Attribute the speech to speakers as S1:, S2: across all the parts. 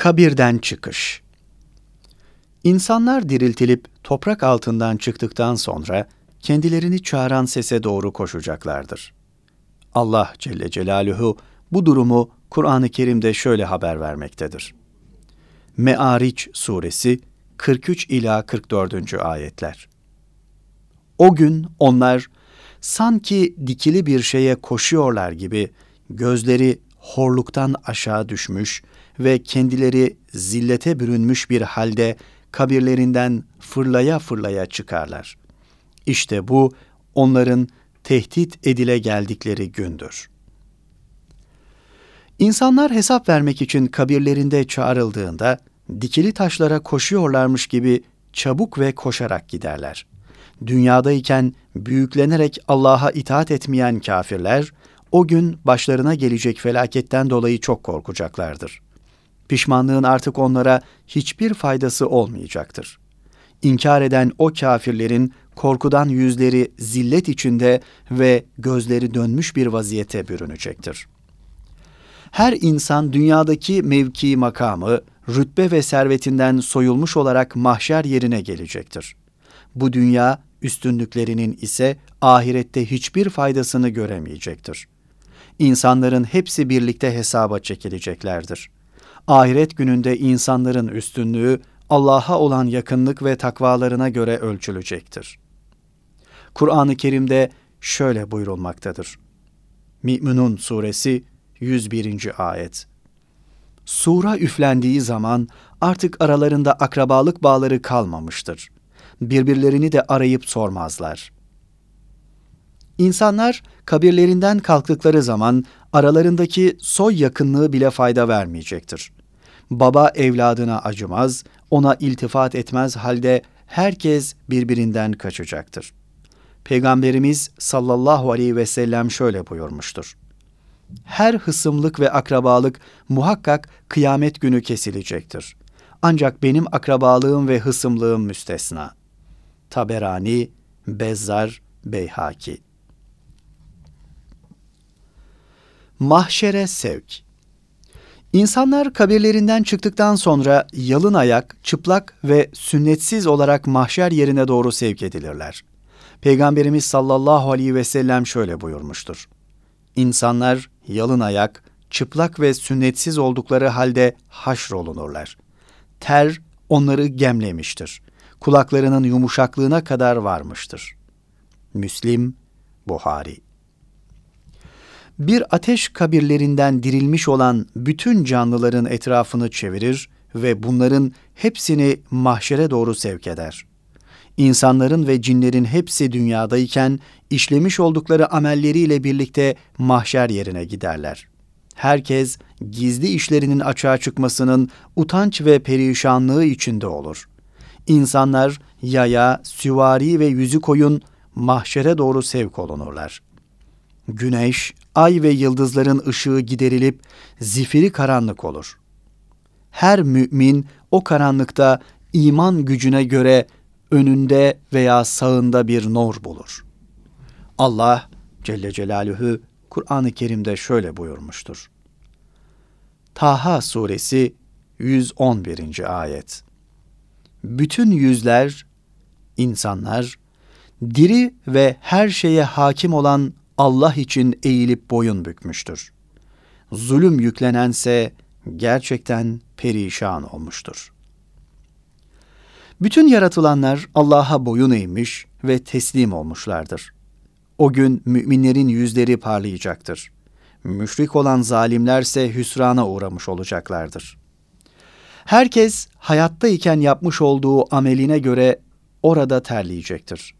S1: Kabirden çıkış. İnsanlar diriltilip toprak altından çıktıktan sonra kendilerini çağıran sese doğru koşacaklardır. Allah Celle Celaluhu bu durumu Kur'an-ı Kerim'de şöyle haber vermektedir. Me'ariç suresi 43 ila 44. ayetler. O gün onlar sanki dikili bir şeye koşuyorlar gibi gözleri horluktan aşağı düşmüş ve kendileri zillete bürünmüş bir halde kabirlerinden fırlaya fırlaya çıkarlar. İşte bu onların tehdit edile geldikleri gündür. İnsanlar hesap vermek için kabirlerinde çağrıldığında dikili taşlara koşuyorlarmış gibi çabuk ve koşarak giderler. Dünyadayken büyüklenerek Allah'a itaat etmeyen kafirler o gün başlarına gelecek felaketten dolayı çok korkacaklardır. Pişmanlığın artık onlara hiçbir faydası olmayacaktır. İnkar eden o kafirlerin korkudan yüzleri zillet içinde ve gözleri dönmüş bir vaziyete bürünecektir. Her insan dünyadaki mevki makamı, rütbe ve servetinden soyulmuş olarak mahşer yerine gelecektir. Bu dünya üstünlüklerinin ise ahirette hiçbir faydasını göremeyecektir. İnsanların hepsi birlikte hesaba çekileceklerdir. Ahiret gününde insanların üstünlüğü Allah'a olan yakınlık ve takvalarına göre ölçülecektir. Kur'an-ı Kerim'de şöyle buyurulmaktadır. Mü'minun suresi 101. ayet. Sura üflendiği zaman artık aralarında akrabalık bağları kalmamıştır. Birbirlerini de arayıp sormazlar. İnsanlar kabirlerinden kalktıkları zaman aralarındaki soy yakınlığı bile fayda vermeyecektir. Baba evladına acımaz, ona iltifat etmez halde herkes birbirinden kaçacaktır. Peygamberimiz sallallahu aleyhi ve sellem şöyle buyurmuştur. Her hısımlık ve akrabalık muhakkak kıyamet günü kesilecektir. Ancak benim akrabalığım ve hısımlığım müstesna. Taberani, Bezzar, Beyhaki Mahşere sevk İnsanlar kabirlerinden çıktıktan sonra yalın ayak, çıplak ve sünnetsiz olarak mahşer yerine doğru sevk edilirler. Peygamberimiz sallallahu aleyhi ve sellem şöyle buyurmuştur. İnsanlar yalın ayak, çıplak ve sünnetsiz oldukları halde haşrolunurlar. Ter onları gemlemiştir. Kulaklarının yumuşaklığına kadar varmıştır. Müslim, Buhari bir ateş kabirlerinden dirilmiş olan bütün canlıların etrafını çevirir ve bunların hepsini mahşere doğru sevk eder. İnsanların ve cinlerin hepsi dünyadayken işlemiş oldukları amelleriyle birlikte mahşer yerine giderler. Herkes gizli işlerinin açığa çıkmasının utanç ve perişanlığı içinde olur. İnsanlar yaya, süvari ve yüzü koyun mahşere doğru sevk olunurlar. Güneş, ay ve yıldızların ışığı giderilip zifiri karanlık olur. Her mümin o karanlıkta iman gücüne göre önünde veya sağında bir nur bulur. Allah Celle Celaluhu Kur'an-ı Kerim'de şöyle buyurmuştur. Taha suresi 111. ayet. Bütün yüzler, insanlar, diri ve her şeye hakim olan Allah için eğilip boyun bükmüştür. Zulüm yüklenense gerçekten perişan olmuştur. Bütün yaratılanlar Allah'a boyun eğmiş ve teslim olmuşlardır. O gün müminlerin yüzleri parlayacaktır. Müşrik olan zalimlerse hüsrana uğramış olacaklardır. Herkes hayattayken yapmış olduğu ameline göre orada terleyecektir.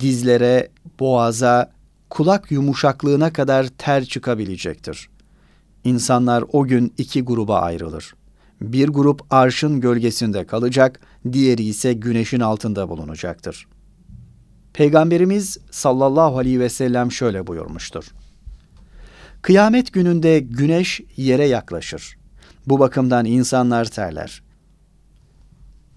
S1: Dizlere, boğaza, kulak yumuşaklığına kadar ter çıkabilecektir. İnsanlar o gün iki gruba ayrılır. Bir grup arşın gölgesinde kalacak, diğeri ise güneşin altında bulunacaktır. Peygamberimiz sallallahu aleyhi ve sellem şöyle buyurmuştur. Kıyamet gününde güneş yere yaklaşır. Bu bakımdan insanlar terler.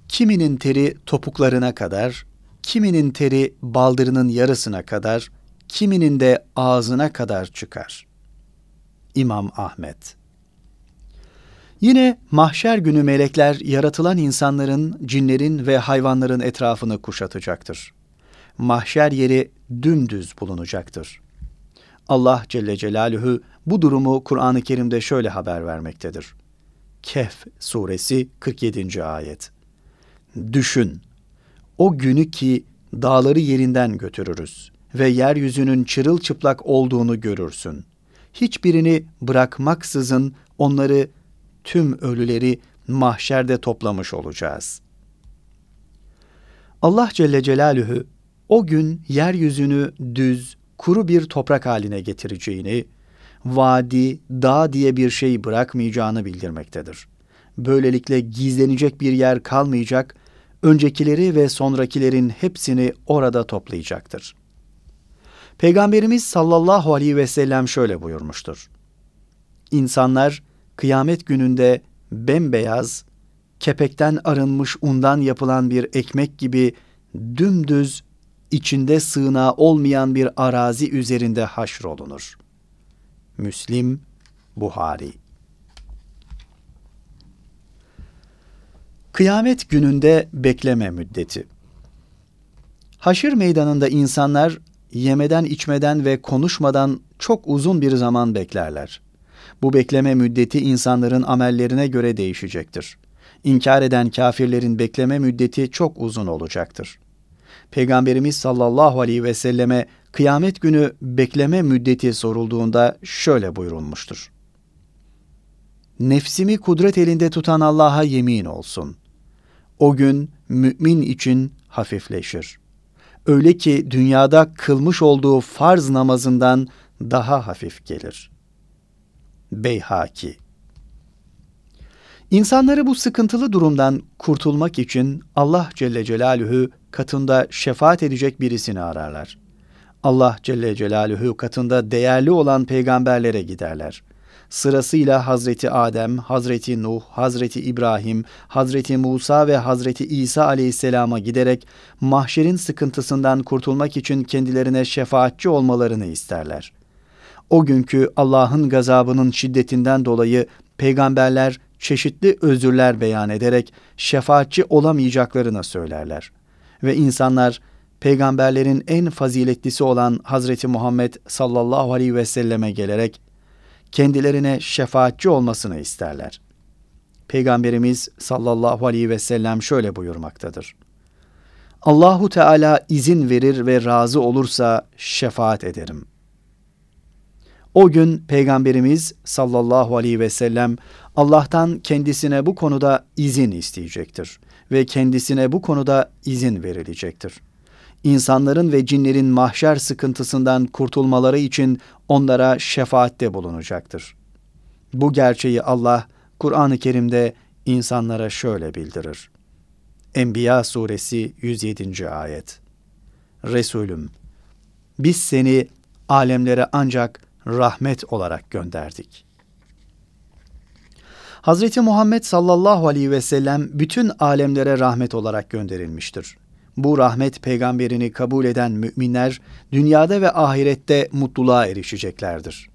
S1: Kiminin teri topuklarına kadar, kiminin teri baldırının yarısına kadar, kiminin de ağzına kadar çıkar. İmam Ahmet Yine mahşer günü melekler yaratılan insanların, cinlerin ve hayvanların etrafını kuşatacaktır. Mahşer yeri dümdüz bulunacaktır. Allah Celle Celaluhu bu durumu Kur'an-ı Kerim'de şöyle haber vermektedir. Kehf suresi 47. ayet. Düşün, o günü ki dağları yerinden götürürüz ve yeryüzünün çırılçıplak olduğunu görürsün. Hiçbirini bırakmaksızın onları tüm ölüleri mahşerde toplamış olacağız. Allah Celle Celaluhu o gün yeryüzünü düz, kuru bir toprak haline getireceğini, vadi, dağ diye bir şey bırakmayacağını bildirmektedir. Böylelikle gizlenecek bir yer kalmayacak, öncekileri ve sonrakilerin hepsini orada toplayacaktır. Peygamberimiz sallallahu aleyhi ve sellem şöyle buyurmuştur. İnsanlar kıyamet gününde bembeyaz, kepekten arınmış undan yapılan bir ekmek gibi dümdüz, içinde sığınağı olmayan bir arazi üzerinde haşrolunur. Müslim, Buhari Kıyamet gününde bekleme müddeti. Haşir meydanında insanlar yemeden, içmeden ve konuşmadan çok uzun bir zaman beklerler. Bu bekleme müddeti insanların amellerine göre değişecektir. İnkar eden kafirlerin bekleme müddeti çok uzun olacaktır. Peygamberimiz sallallahu aleyhi ve selleme kıyamet günü bekleme müddeti sorulduğunda şöyle buyurulmuştur. Nefsimi kudret elinde tutan Allah'a yemin olsun. O gün mümin için hafifleşir. Öyle ki dünyada kılmış olduğu farz namazından daha hafif gelir. Beyhaki İnsanları bu sıkıntılı durumdan kurtulmak için Allah Celle Celaluhu katında şefaat edecek birisini ararlar. Allah Celle Celaluhu katında değerli olan peygamberlere giderler. Sırasıyla Hazreti Adem, Hazreti Nuh, Hazreti İbrahim, Hazreti Musa ve Hazreti İsa aleyhisselama giderek mahşerin sıkıntısından kurtulmak için kendilerine şefaatçi olmalarını isterler. O günkü Allah'ın gazabının şiddetinden dolayı peygamberler çeşitli özürler beyan ederek şefaatçi olamayacaklarını söylerler. Ve insanlar peygamberlerin en faziletlisi olan Hazreti Muhammed sallallahu aleyhi ve selleme gelerek kendilerine şefaatçi olmasını isterler. Peygamberimiz sallallahu aleyhi ve sellem şöyle buyurmaktadır. Allahu Teala izin verir ve razı olursa şefaat ederim. O gün Peygamberimiz sallallahu aleyhi ve sellem Allah'tan kendisine bu konuda izin isteyecektir ve kendisine bu konuda izin verilecektir. İnsanların ve cinlerin mahşer sıkıntısından kurtulmaları için onlara şefaatte bulunacaktır. Bu gerçeği Allah Kur'an-ı Kerim'de insanlara şöyle bildirir. Enbiya suresi 107. ayet. Resulüm, biz seni alemlere ancak rahmet olarak gönderdik. Hazreti Muhammed sallallahu aleyhi ve sellem bütün alemlere rahmet olarak gönderilmiştir. Bu rahmet peygamberini kabul eden müminler dünyada ve ahirette mutluluğa erişeceklerdir.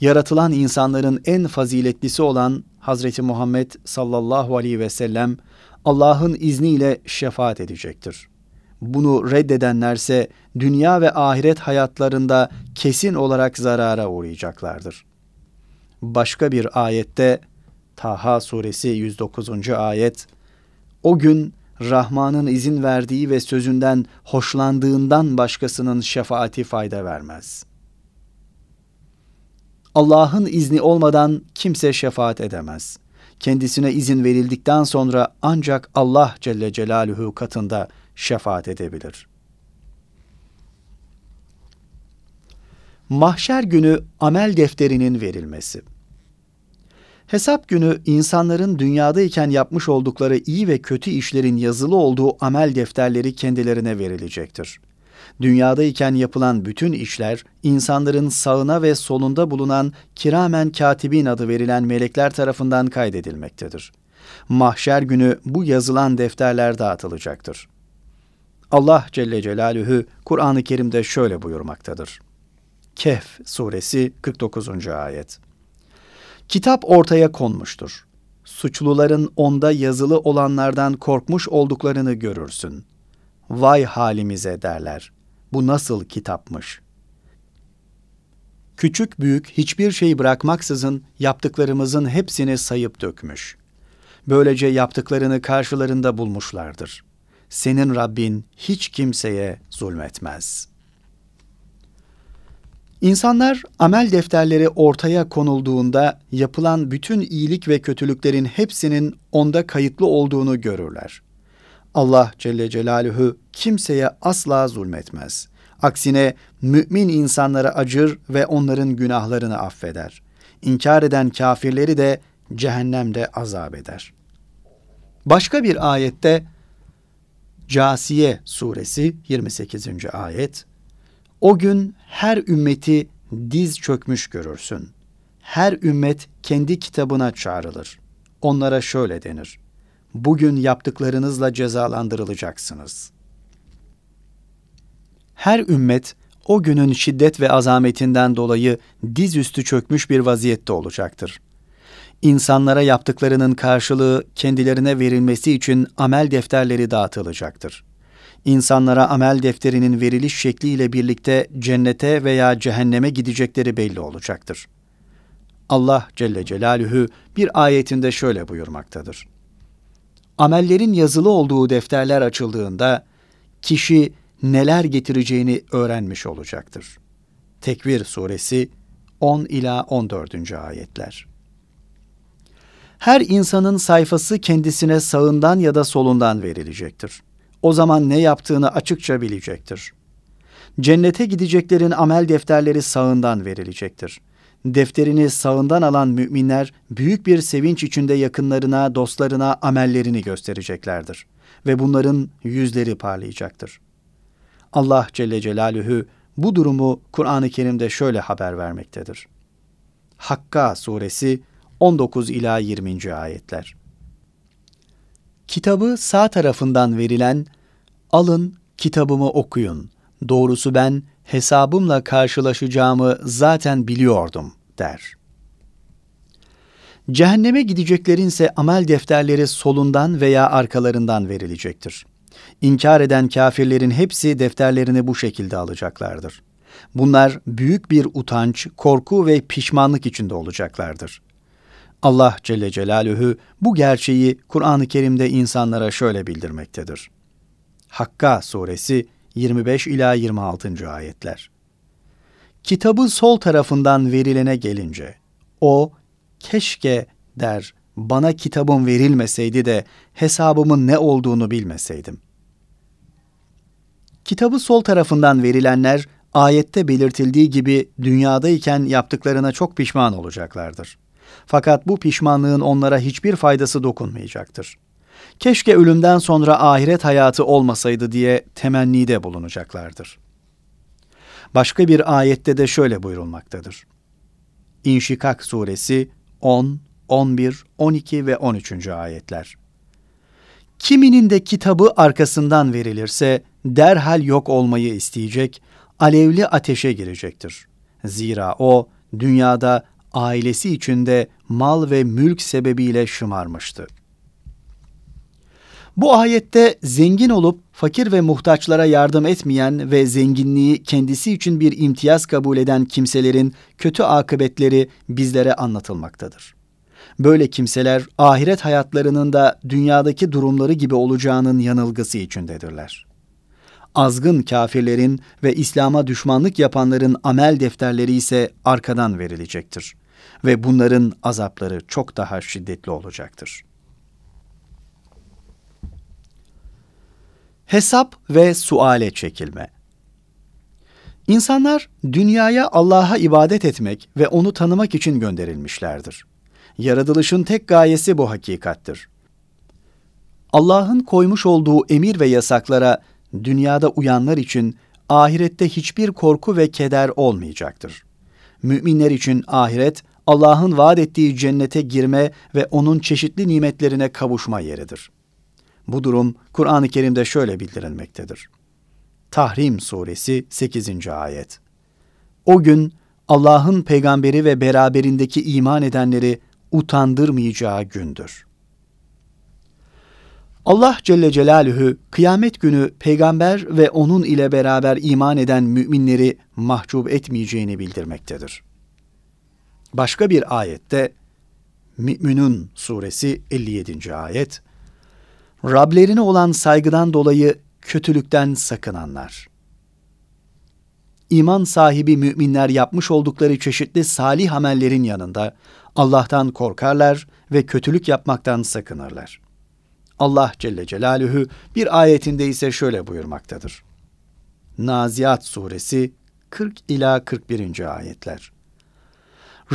S1: Yaratılan insanların en faziletlisi olan Hazreti Muhammed sallallahu aleyhi ve sellem Allah'ın izniyle şefaat edecektir. Bunu reddedenlerse dünya ve ahiret hayatlarında kesin olarak zarara uğrayacaklardır. Başka bir ayette Taha suresi 109. ayet O gün Rahman'ın izin verdiği ve sözünden hoşlandığından başkasının şefaati fayda vermez. Allah'ın izni olmadan kimse şefaat edemez. Kendisine izin verildikten sonra ancak Allah Celle Celaluhu katında şefaat edebilir. Mahşer günü amel defterinin verilmesi. Hesap günü insanların dünyadayken yapmış oldukları iyi ve kötü işlerin yazılı olduğu amel defterleri kendilerine verilecektir. Dünyadayken yapılan bütün işler insanların sağına ve solunda bulunan kiramen katibin adı verilen melekler tarafından kaydedilmektedir. Mahşer günü bu yazılan defterler dağıtılacaktır. Allah Celle Celaluhu Kur'an-ı Kerim'de şöyle buyurmaktadır. Kehf suresi 49. ayet. Kitap ortaya konmuştur. suçluların onda yazılı olanlardan korkmuş olduklarını görürsün. Vay halimize derler. Bu nasıl kitapmış? Küçük büyük hiçbir şey bırakmaksızın yaptıklarımızın hepsini sayıp dökmüş. Böylece yaptıklarını karşılarında bulmuşlardır. Senin Rabbin hiç kimseye zulmetmez.'' İnsanlar amel defterleri ortaya konulduğunda yapılan bütün iyilik ve kötülüklerin hepsinin onda kayıtlı olduğunu görürler. Allah Celle Celaluhu kimseye asla zulmetmez. Aksine mümin insanlara acır ve onların günahlarını affeder. İnkar eden kafirleri de cehennemde azap eder. Başka bir ayette Casiye suresi 28. ayet o gün her ümmeti diz çökmüş görürsün. Her ümmet kendi kitabına çağrılır. Onlara şöyle denir. Bugün yaptıklarınızla cezalandırılacaksınız. Her ümmet o günün şiddet ve azametinden dolayı dizüstü çökmüş bir vaziyette olacaktır. İnsanlara yaptıklarının karşılığı kendilerine verilmesi için amel defterleri dağıtılacaktır insanlara amel defterinin veriliş şekliyle birlikte cennete veya cehenneme gidecekleri belli olacaktır. Allah Celle Celaluhu bir ayetinde şöyle buyurmaktadır. Amellerin yazılı olduğu defterler açıldığında kişi neler getireceğini öğrenmiş olacaktır. Tekvir suresi 10 ila 14. ayetler. Her insanın sayfası kendisine sağından ya da solundan verilecektir o zaman ne yaptığını açıkça bilecektir. Cennete gideceklerin amel defterleri sağından verilecektir. Defterini sağından alan müminler büyük bir sevinç içinde yakınlarına, dostlarına amellerini göstereceklerdir ve bunların yüzleri parlayacaktır. Allah Celle Celaluhu bu durumu Kur'an-ı Kerim'de şöyle haber vermektedir. Hakka suresi 19 ila 20. ayetler. Kitabı sağ tarafından verilen, alın kitabımı okuyun. Doğrusu ben hesabımla karşılaşacağımı zaten biliyordum der. Cehenneme gideceklerin ise amel defterleri solundan veya arkalarından verilecektir. İnkar eden kafirlerin hepsi defterlerini bu şekilde alacaklardır. Bunlar büyük bir utanç, korku ve pişmanlık içinde olacaklardır. Allah Celle Celaluhu bu gerçeği Kur'an-ı Kerim'de insanlara şöyle bildirmektedir. Hakka suresi 25 ila 26. ayetler. Kitabı sol tarafından verilene gelince o keşke der bana kitabım verilmeseydi de hesabımın ne olduğunu bilmeseydim. Kitabı sol tarafından verilenler ayette belirtildiği gibi dünyadayken yaptıklarına çok pişman olacaklardır. Fakat bu pişmanlığın onlara hiçbir faydası dokunmayacaktır. Keşke ölümden sonra ahiret hayatı olmasaydı diye temennide bulunacaklardır. Başka bir ayette de şöyle buyurulmaktadır. İnşikak suresi 10, 11, 12 ve 13. ayetler. Kiminin de kitabı arkasından verilirse derhal yok olmayı isteyecek, alevli ateşe girecektir. Zira o dünyada ailesi içinde mal ve mülk sebebiyle şımarmıştı. Bu ayette zengin olup fakir ve muhtaçlara yardım etmeyen ve zenginliği kendisi için bir imtiyaz kabul eden kimselerin kötü akıbetleri bizlere anlatılmaktadır. Böyle kimseler ahiret hayatlarının da dünyadaki durumları gibi olacağının yanılgısı içindedirler. Azgın kafirlerin ve İslam'a düşmanlık yapanların amel defterleri ise arkadan verilecektir ve bunların azapları çok daha şiddetli olacaktır.'' Hesap ve suale çekilme. İnsanlar dünyaya Allah'a ibadet etmek ve onu tanımak için gönderilmişlerdir. Yaratılışın tek gayesi bu hakikattir. Allah'ın koymuş olduğu emir ve yasaklara dünyada uyanlar için ahirette hiçbir korku ve keder olmayacaktır. Müminler için ahiret Allah'ın vaat ettiği cennete girme ve onun çeşitli nimetlerine kavuşma yeridir. Bu durum Kur'an-ı Kerim'de şöyle bildirilmektedir. Tahrim Suresi 8. Ayet O gün Allah'ın peygamberi ve beraberindeki iman edenleri utandırmayacağı gündür. Allah Celle Celaluhu kıyamet günü peygamber ve onun ile beraber iman eden müminleri mahcup etmeyeceğini bildirmektedir. Başka bir ayette Mü'minun suresi 57. ayet Rablerine olan saygıdan dolayı kötülükten sakınanlar. İman sahibi müminler yapmış oldukları çeşitli salih amellerin yanında Allah'tan korkarlar ve kötülük yapmaktan sakınırlar. Allah Celle Celaluhu bir ayetinde ise şöyle buyurmaktadır. Naziat suresi 40 ila 41. ayetler.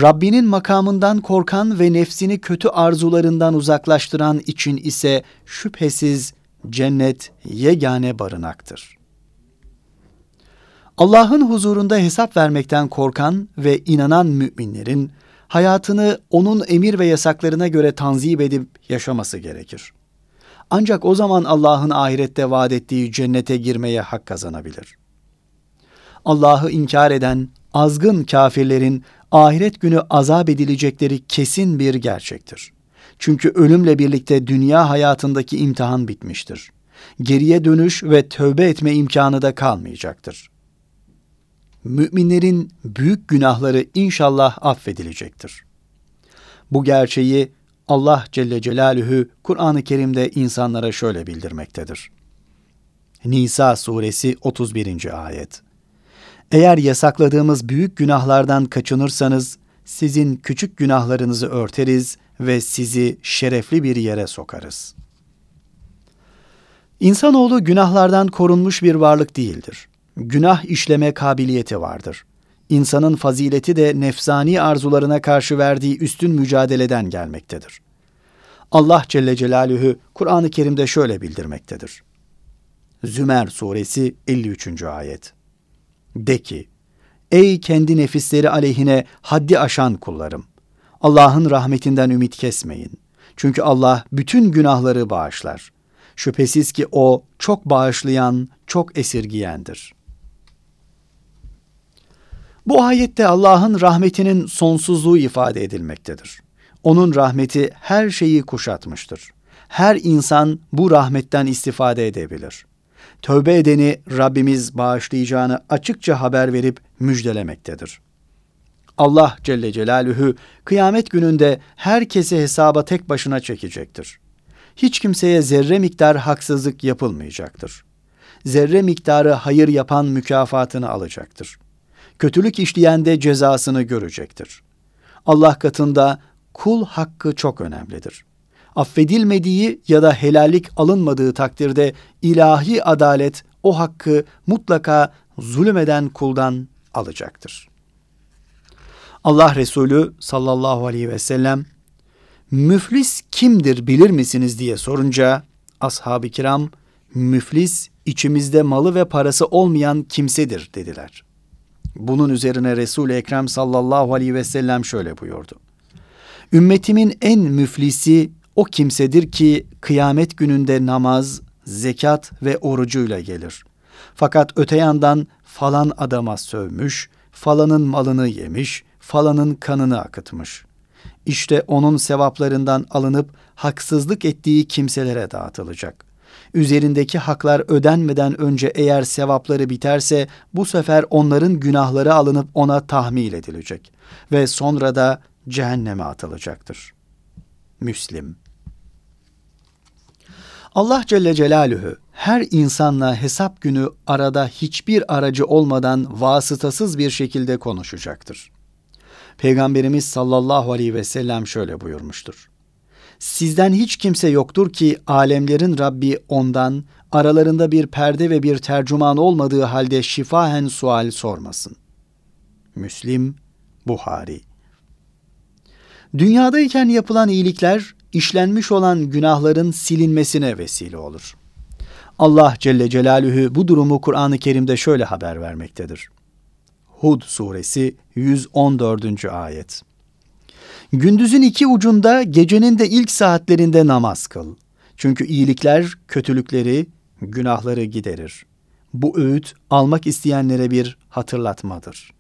S1: Rabbinin makamından korkan ve nefsini kötü arzularından uzaklaştıran için ise şüphesiz cennet yegane barınaktır. Allah'ın huzurunda hesap vermekten korkan ve inanan müminlerin hayatını onun emir ve yasaklarına göre tanzip edip yaşaması gerekir. Ancak o zaman Allah'ın ahirette vaat ettiği cennete girmeye hak kazanabilir. Allah'ı inkar eden azgın kafirlerin ahiret günü azap edilecekleri kesin bir gerçektir. Çünkü ölümle birlikte dünya hayatındaki imtihan bitmiştir. Geriye dönüş ve tövbe etme imkanı da kalmayacaktır. Müminlerin büyük günahları inşallah affedilecektir. Bu gerçeği Allah Celle Celaluhu Kur'an-ı Kerim'de insanlara şöyle bildirmektedir. Nisa suresi 31. ayet. Eğer yasakladığımız büyük günahlardan kaçınırsanız sizin küçük günahlarınızı örteriz ve sizi şerefli bir yere sokarız. İnsanoğlu günahlardan korunmuş bir varlık değildir. Günah işleme kabiliyeti vardır. İnsanın fazileti de nefsani arzularına karşı verdiği üstün mücadeleden gelmektedir. Allah Celle Celaluhu Kur'an-ı Kerim'de şöyle bildirmektedir. Zümer suresi 53. ayet. De ki, ey kendi nefisleri aleyhine haddi aşan kullarım! Allah'ın rahmetinden ümit kesmeyin. Çünkü Allah bütün günahları bağışlar. Şüphesiz ki O çok bağışlayan, çok esirgiyendir. Bu ayette Allah'ın rahmetinin sonsuzluğu ifade edilmektedir. Onun rahmeti her şeyi kuşatmıştır. Her insan bu rahmetten istifade edebilir. Tövbe edeni Rabbimiz bağışlayacağını açıkça haber verip müjdelemektedir. Allah Celle Celaluhu kıyamet gününde herkesi hesaba tek başına çekecektir. Hiç kimseye zerre miktar haksızlık yapılmayacaktır. Zerre miktarı hayır yapan mükafatını alacaktır. Kötülük işleyen de cezasını görecektir. Allah katında kul hakkı çok önemlidir. Affedilmediği ya da helallik alınmadığı takdirde ilahi adalet o hakkı mutlaka zulmeden kuldan alacaktır. Allah Resulü sallallahu aleyhi ve sellem müflis kimdir bilir misiniz diye sorunca ashab-ı kiram müflis içimizde malı ve parası olmayan kimsedir dediler. Bunun üzerine Resul-i Ekrem sallallahu aleyhi ve sellem şöyle buyurdu. Ümmetimin en müflisi o kimsedir ki kıyamet gününde namaz, zekat ve orucuyla gelir. Fakat öte yandan falan adama sövmüş, falanın malını yemiş, falanın kanını akıtmış. İşte onun sevaplarından alınıp haksızlık ettiği kimselere dağıtılacak. Üzerindeki haklar ödenmeden önce eğer sevapları biterse bu sefer onların günahları alınıp ona tahmil edilecek ve sonra da cehenneme atılacaktır. Müslim Allah Celle Celaluhu her insanla hesap günü arada hiçbir aracı olmadan vasıtasız bir şekilde konuşacaktır. Peygamberimiz sallallahu aleyhi ve sellem şöyle buyurmuştur. Sizden hiç kimse yoktur ki alemlerin Rabbi ondan aralarında bir perde ve bir tercüman olmadığı halde şifahen sual sormasın. Müslim, Buhari Dünyadayken yapılan iyilikler işlenmiş olan günahların silinmesine vesile olur. Allah Celle Celaluhu bu durumu Kur'an-ı Kerim'de şöyle haber vermektedir. Hud suresi 114. ayet. Gündüzün iki ucunda gecenin de ilk saatlerinde namaz kıl. Çünkü iyilikler kötülükleri, günahları giderir. Bu öğüt almak isteyenlere bir hatırlatmadır.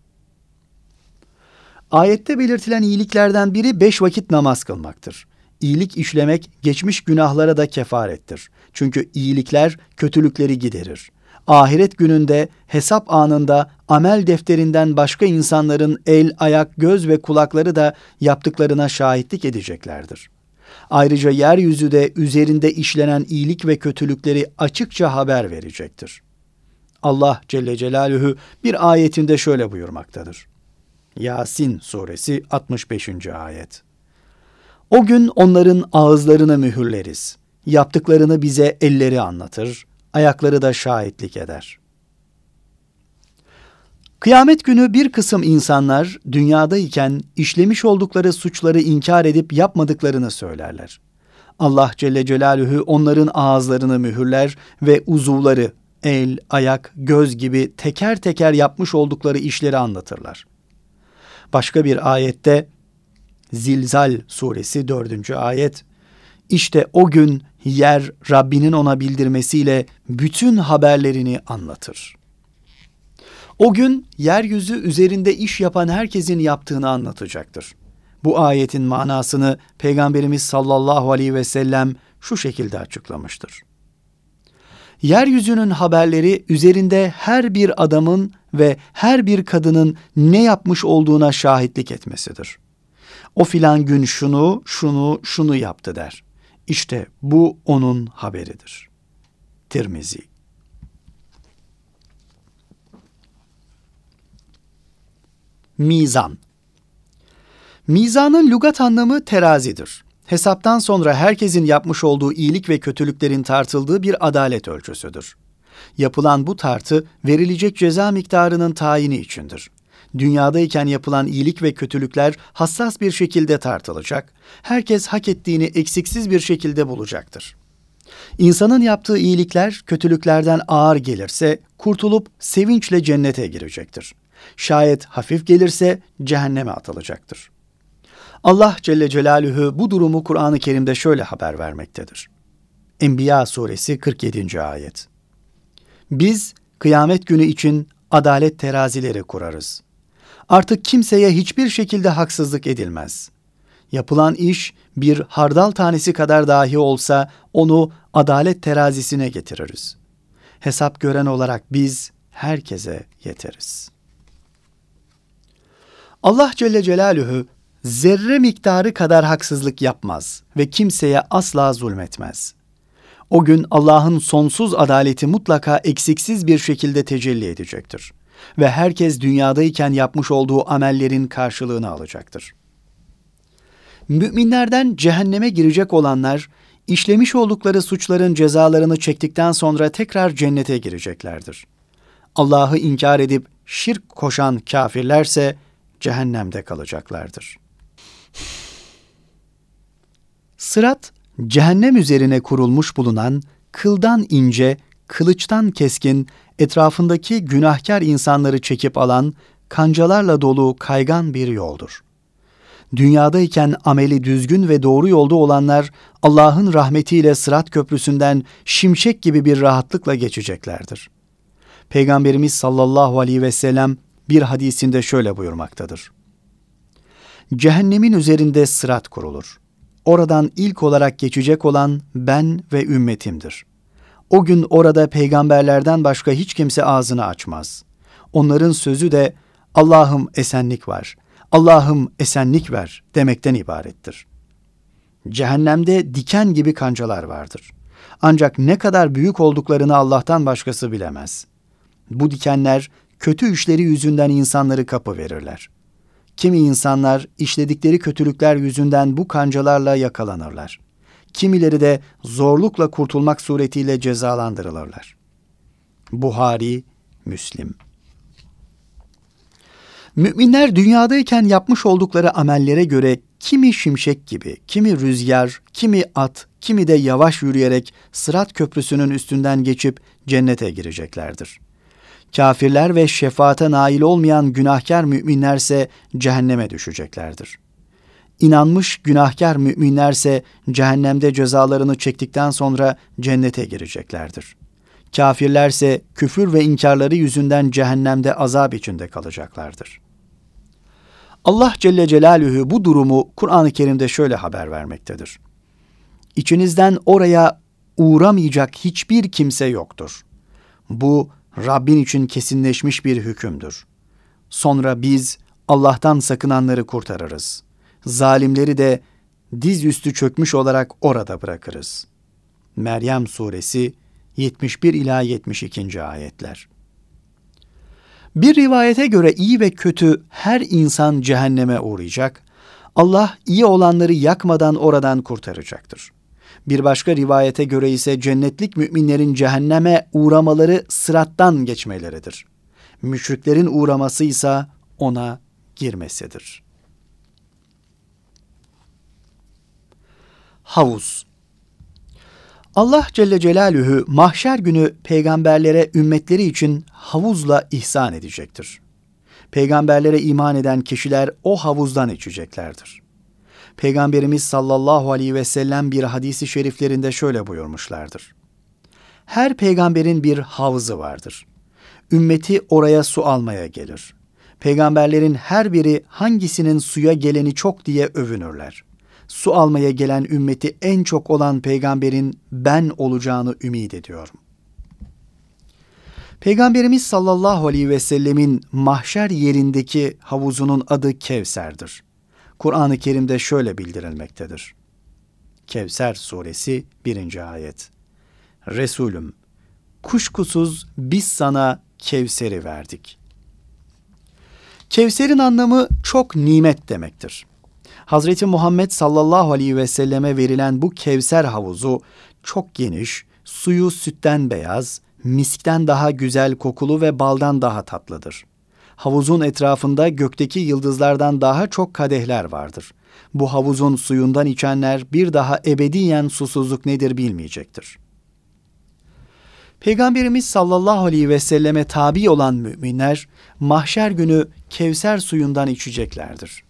S1: Ayette belirtilen iyiliklerden biri beş vakit namaz kılmaktır. İyilik işlemek geçmiş günahlara da kefarettir. Çünkü iyilikler kötülükleri giderir. Ahiret gününde hesap anında amel defterinden başka insanların el, ayak, göz ve kulakları da yaptıklarına şahitlik edeceklerdir. Ayrıca yeryüzü de üzerinde işlenen iyilik ve kötülükleri açıkça haber verecektir. Allah Celle Celaluhu bir ayetinde şöyle buyurmaktadır. Yasin suresi 65. ayet. O gün onların ağızlarını mühürleriz. Yaptıklarını bize elleri anlatır, ayakları da şahitlik eder. Kıyamet günü bir kısım insanlar dünyadayken işlemiş oldukları suçları inkar edip yapmadıklarını söylerler. Allah Celle Celaluhu onların ağızlarını mühürler ve uzuvları, el, ayak, göz gibi teker teker yapmış oldukları işleri anlatırlar. Başka bir ayette Zilzal suresi 4. ayet İşte o gün yer Rabbinin ona bildirmesiyle bütün haberlerini anlatır. O gün yeryüzü üzerinde iş yapan herkesin yaptığını anlatacaktır. Bu ayetin manasını Peygamberimiz sallallahu aleyhi ve sellem şu şekilde açıklamıştır. Yeryüzünün haberleri üzerinde her bir adamın ve her bir kadının ne yapmış olduğuna şahitlik etmesidir. O filan gün şunu, şunu, şunu yaptı der. İşte bu onun haberidir. Tirmizi Mizan Mizanın lügat anlamı terazidir. Hesaptan sonra herkesin yapmış olduğu iyilik ve kötülüklerin tartıldığı bir adalet ölçüsüdür. Yapılan bu tartı verilecek ceza miktarının tayini içindir. Dünyadayken yapılan iyilik ve kötülükler hassas bir şekilde tartılacak. Herkes hak ettiğini eksiksiz bir şekilde bulacaktır. İnsanın yaptığı iyilikler kötülüklerden ağır gelirse kurtulup sevinçle cennete girecektir. Şayet hafif gelirse cehenneme atılacaktır. Allah Celle Celaluhu bu durumu Kur'an-ı Kerim'de şöyle haber vermektedir. Enbiya suresi 47. ayet. Biz kıyamet günü için adalet terazileri kurarız. Artık kimseye hiçbir şekilde haksızlık edilmez. Yapılan iş bir hardal tanesi kadar dahi olsa onu adalet terazisine getiririz. Hesap gören olarak biz herkese yeteriz. Allah Celle Celaluhu zerre miktarı kadar haksızlık yapmaz ve kimseye asla zulmetmez. O gün Allah'ın sonsuz adaleti mutlaka eksiksiz bir şekilde tecelli edecektir ve herkes dünyadayken yapmış olduğu amellerin karşılığını alacaktır. Müminlerden cehenneme girecek olanlar işlemiş oldukları suçların cezalarını çektikten sonra tekrar cennete gireceklerdir. Allah'ı inkar edip şirk koşan kafirlerse cehennemde kalacaklardır. Sırat, cehennem üzerine kurulmuş bulunan kıldan ince, kılıçtan keskin, etrafındaki günahkar insanları çekip alan, kancalarla dolu kaygan bir yoldur. Dünyadayken ameli düzgün ve doğru yolda olanlar Allah'ın rahmetiyle Sırat Köprüsü'nden şimşek gibi bir rahatlıkla geçeceklerdir. Peygamberimiz sallallahu aleyhi ve sellem bir hadisinde şöyle buyurmaktadır. Cehennemin üzerinde sırat kurulur. Oradan ilk olarak geçecek olan ben ve ümmetimdir. O gün orada peygamberlerden başka hiç kimse ağzını açmaz. Onların sözü de Allah'ım esenlik var, Allah'ım esenlik ver demekten ibarettir. Cehennemde diken gibi kancalar vardır. Ancak ne kadar büyük olduklarını Allah'tan başkası bilemez. Bu dikenler kötü işleri yüzünden insanları kapı verirler. Kimi insanlar işledikleri kötülükler yüzünden bu kancalarla yakalanırlar. Kimileri de zorlukla kurtulmak suretiyle cezalandırılırlar. Buhari, Müslim Müminler dünyadayken yapmış oldukları amellere göre kimi şimşek gibi, kimi rüzgar, kimi at, kimi de yavaş yürüyerek Sırat Köprüsü'nün üstünden geçip cennete gireceklerdir. Kafirler ve şefaate nail olmayan günahkar müminlerse cehenneme düşeceklerdir. İnanmış günahkar müminlerse cehennemde cezalarını çektikten sonra cennete gireceklerdir. Kafirlerse küfür ve inkarları yüzünden cehennemde azap içinde kalacaklardır. Allah Celle Celaluhu bu durumu Kur'an-ı Kerim'de şöyle haber vermektedir. İçinizden oraya uğramayacak hiçbir kimse yoktur. Bu Rabbin için kesinleşmiş bir hükümdür. Sonra biz Allah'tan sakınanları kurtarırız. Zalimleri de dizüstü çökmüş olarak orada bırakırız. Meryem Suresi 71 ila 72. ayetler. Bir rivayete göre iyi ve kötü her insan cehenneme uğrayacak. Allah iyi olanları yakmadan oradan kurtaracaktır. Bir başka rivayete göre ise cennetlik müminlerin cehenneme uğramaları sırattan geçmeleridir. Müşriklerin uğraması ise ona girmesidir. Havuz Allah Celle Celaluhu mahşer günü peygamberlere ümmetleri için havuzla ihsan edecektir. Peygamberlere iman eden kişiler o havuzdan içeceklerdir. Peygamberimiz sallallahu aleyhi ve sellem bir hadisi şeriflerinde şöyle buyurmuşlardır. Her peygamberin bir havzı vardır. Ümmeti oraya su almaya gelir. Peygamberlerin her biri hangisinin suya geleni çok diye övünürler. Su almaya gelen ümmeti en çok olan peygamberin ben olacağını ümit ediyorum. Peygamberimiz sallallahu aleyhi ve sellemin mahşer yerindeki havuzunun adı Kevser'dir. Kur'an-ı Kerim'de şöyle bildirilmektedir. Kevser suresi 1. ayet. Resulüm, kuşkusuz biz sana Kevser'i verdik. Kevser'in anlamı çok nimet demektir. Hazreti Muhammed sallallahu aleyhi ve selleme verilen bu Kevser havuzu çok geniş, suyu sütten beyaz, miskten daha güzel kokulu ve baldan daha tatlıdır. Havuzun etrafında gökteki yıldızlardan daha çok kadehler vardır. Bu havuzun suyundan içenler bir daha ebediyen susuzluk nedir bilmeyecektir. Peygamberimiz sallallahu aleyhi ve selleme tabi olan müminler mahşer günü Kevser suyundan içeceklerdir.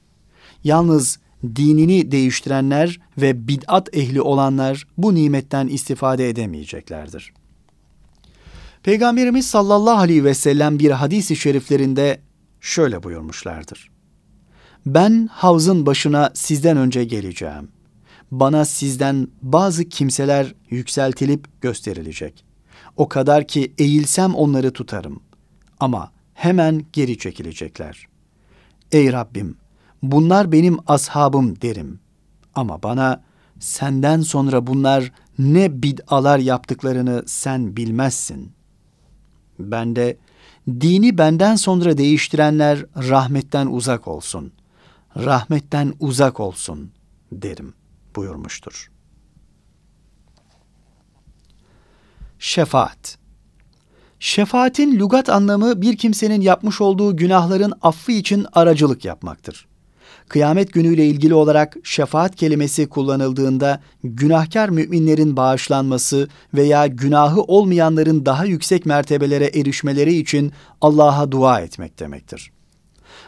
S1: Yalnız dinini değiştirenler ve bid'at ehli olanlar bu nimetten istifade edemeyeceklerdir. Peygamberimiz sallallahu aleyhi ve sellem bir hadisi şeriflerinde şöyle buyurmuşlardır. Ben havzın başına sizden önce geleceğim. Bana sizden bazı kimseler yükseltilip gösterilecek. O kadar ki eğilsem onları tutarım. Ama hemen geri çekilecekler. Ey Rabbim, bunlar benim ashabım derim. Ama bana senden sonra bunlar ne bid'alar yaptıklarını sen bilmezsin. Ben de dini benden sonra değiştirenler rahmetten uzak olsun. Rahmetten uzak olsun derim buyurmuştur. Şefaat Şefaatin lügat anlamı bir kimsenin yapmış olduğu günahların affı için aracılık yapmaktır. Kıyamet günüyle ilgili olarak şefaat kelimesi kullanıldığında günahkar müminlerin bağışlanması veya günahı olmayanların daha yüksek mertebelere erişmeleri için Allah'a dua etmek demektir.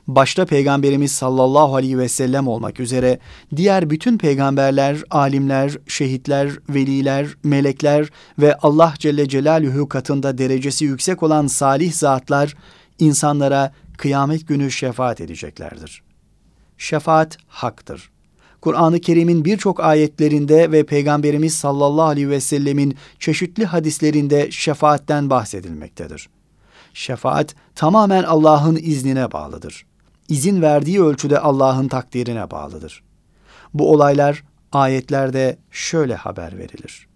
S1: Başta Peygamberimiz sallallahu aleyhi ve sellem olmak üzere diğer bütün peygamberler, alimler, şehitler, veliler, melekler ve Allah Celle Celaluhu katında derecesi yüksek olan salih zatlar insanlara kıyamet günü şefaat edeceklerdir şefaat haktır. Kur'an-ı Kerim'in birçok ayetlerinde ve Peygamberimiz sallallahu aleyhi ve sellemin çeşitli hadislerinde şefaatten bahsedilmektedir. Şefaat tamamen Allah'ın iznine bağlıdır. İzin verdiği ölçüde Allah'ın takdirine bağlıdır. Bu olaylar ayetlerde şöyle haber verilir.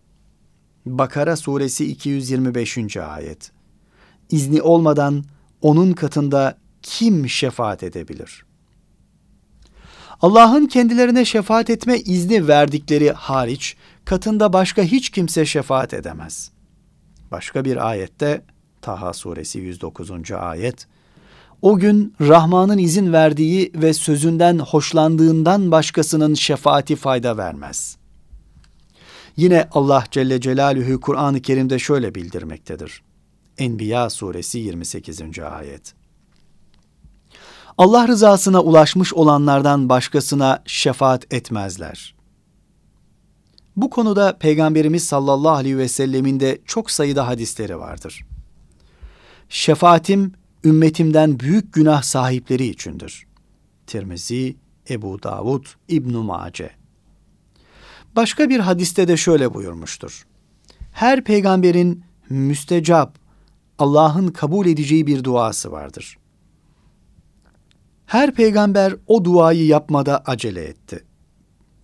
S1: Bakara suresi 225. ayet. İzni olmadan onun katında kim şefaat edebilir?'' Allah'ın kendilerine şefaat etme izni verdikleri hariç katında başka hiç kimse şefaat edemez. Başka bir ayette Taha suresi 109. ayet o gün Rahman'ın izin verdiği ve sözünden hoşlandığından başkasının şefaati fayda vermez. Yine Allah Celle Celaluhu Kur'an-ı Kerim'de şöyle bildirmektedir. Enbiya suresi 28. ayet. Allah rızasına ulaşmış olanlardan başkasına şefaat etmezler. Bu konuda Peygamberimiz sallallahu aleyhi ve sellemin de çok sayıda hadisleri vardır. Şefaatim ümmetimden büyük günah sahipleri içindir. Tirmizi, Ebu Davud, İbn Mace. Başka bir hadiste de şöyle buyurmuştur. Her peygamberin müstecap, Allah'ın kabul edeceği bir duası vardır. Her peygamber o duayı yapmada acele etti.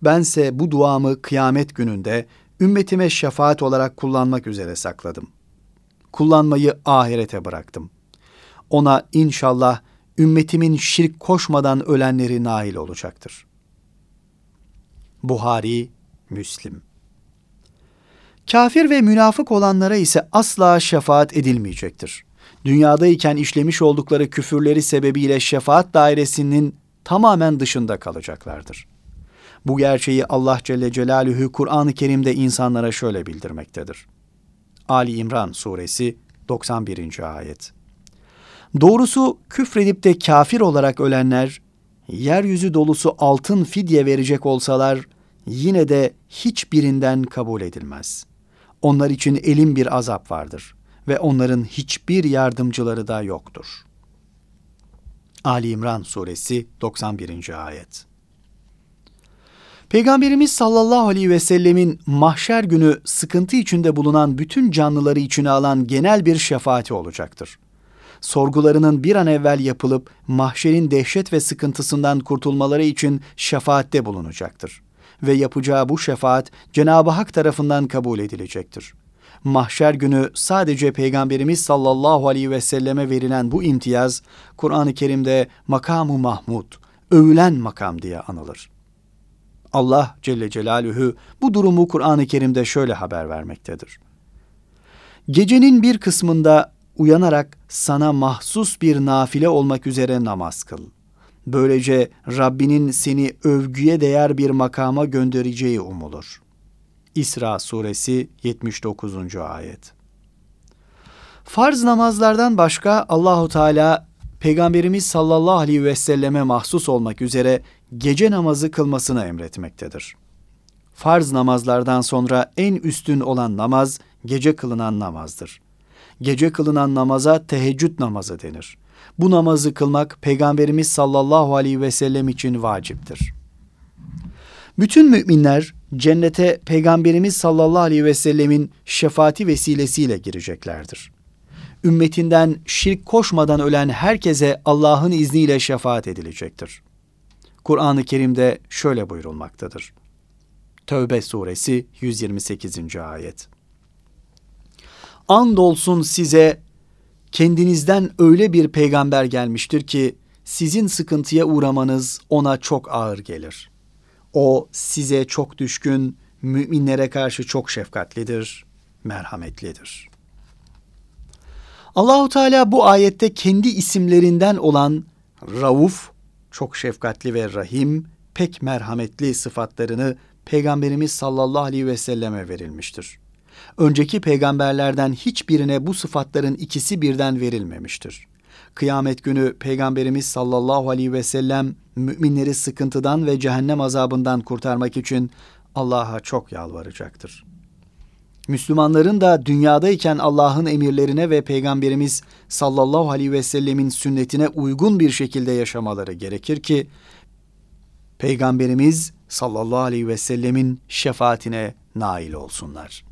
S1: Bense bu duamı kıyamet gününde ümmetime şefaat olarak kullanmak üzere sakladım. Kullanmayı ahirete bıraktım. Ona inşallah ümmetimin şirk koşmadan ölenleri nail olacaktır. Buhari, Müslim Kafir ve münafık olanlara ise asla şefaat edilmeyecektir. Dünyadayken işlemiş oldukları küfürleri sebebiyle şefaat dairesinin tamamen dışında kalacaklardır. Bu gerçeği Allah Celle Celaluhu Kur'an-ı Kerim'de insanlara şöyle bildirmektedir. Ali İmran Suresi 91. Ayet Doğrusu küfredip de kafir olarak ölenler, yeryüzü dolusu altın fidye verecek olsalar, yine de hiçbirinden kabul edilmez. Onlar için elin bir azap vardır ve onların hiçbir yardımcıları da yoktur. Ali İmran Suresi 91. Ayet Peygamberimiz sallallahu aleyhi ve sellemin mahşer günü sıkıntı içinde bulunan bütün canlıları içine alan genel bir şefaati olacaktır. Sorgularının bir an evvel yapılıp mahşerin dehşet ve sıkıntısından kurtulmaları için şefaatte bulunacaktır. Ve yapacağı bu şefaat Cenab-ı Hak tarafından kabul edilecektir. Mahşer günü sadece Peygamberimiz sallallahu aleyhi ve selleme verilen bu imtiyaz, Kur'an-ı Kerim'de makamu Mahmud, övülen makam diye anılır. Allah Celle Celaluhu bu durumu Kur'an-ı Kerim'de şöyle haber vermektedir. Gecenin bir kısmında uyanarak sana mahsus bir nafile olmak üzere namaz kıl. Böylece Rabbinin seni övgüye değer bir makama göndereceği umulur. İsra suresi 79. ayet. Farz namazlardan başka Allahu Teala Peygamberimiz sallallahu aleyhi ve selleme mahsus olmak üzere gece namazı kılmasını emretmektedir. Farz namazlardan sonra en üstün olan namaz gece kılınan namazdır. Gece kılınan namaza teheccüd namazı denir. Bu namazı kılmak Peygamberimiz sallallahu aleyhi ve sellem için vaciptir. Bütün müminler cennete Peygamberimiz sallallahu aleyhi ve sellemin şefaati vesilesiyle gireceklerdir. Ümmetinden şirk koşmadan ölen herkese Allah'ın izniyle şefaat edilecektir. Kur'an-ı Kerim'de şöyle buyurulmaktadır. Tövbe suresi 128. ayet. Andolsun size kendinizden öyle bir peygamber gelmiştir ki sizin sıkıntıya uğramanız ona çok ağır gelir. O size çok düşkün, müminlere karşı çok şefkatlidir, merhametlidir. Allahu Teala bu ayette kendi isimlerinden olan Rauf, çok şefkatli ve rahim, pek merhametli sıfatlarını Peygamberimiz sallallahu aleyhi ve selleme verilmiştir. Önceki peygamberlerden hiçbirine bu sıfatların ikisi birden verilmemiştir. Kıyamet günü Peygamberimiz sallallahu aleyhi ve sellem müminleri sıkıntıdan ve cehennem azabından kurtarmak için Allah'a çok yalvaracaktır. Müslümanların da dünyadayken Allah'ın emirlerine ve Peygamberimiz sallallahu aleyhi ve sellemin sünnetine uygun bir şekilde yaşamaları gerekir ki Peygamberimiz sallallahu aleyhi ve sellemin şefaatine nail olsunlar.''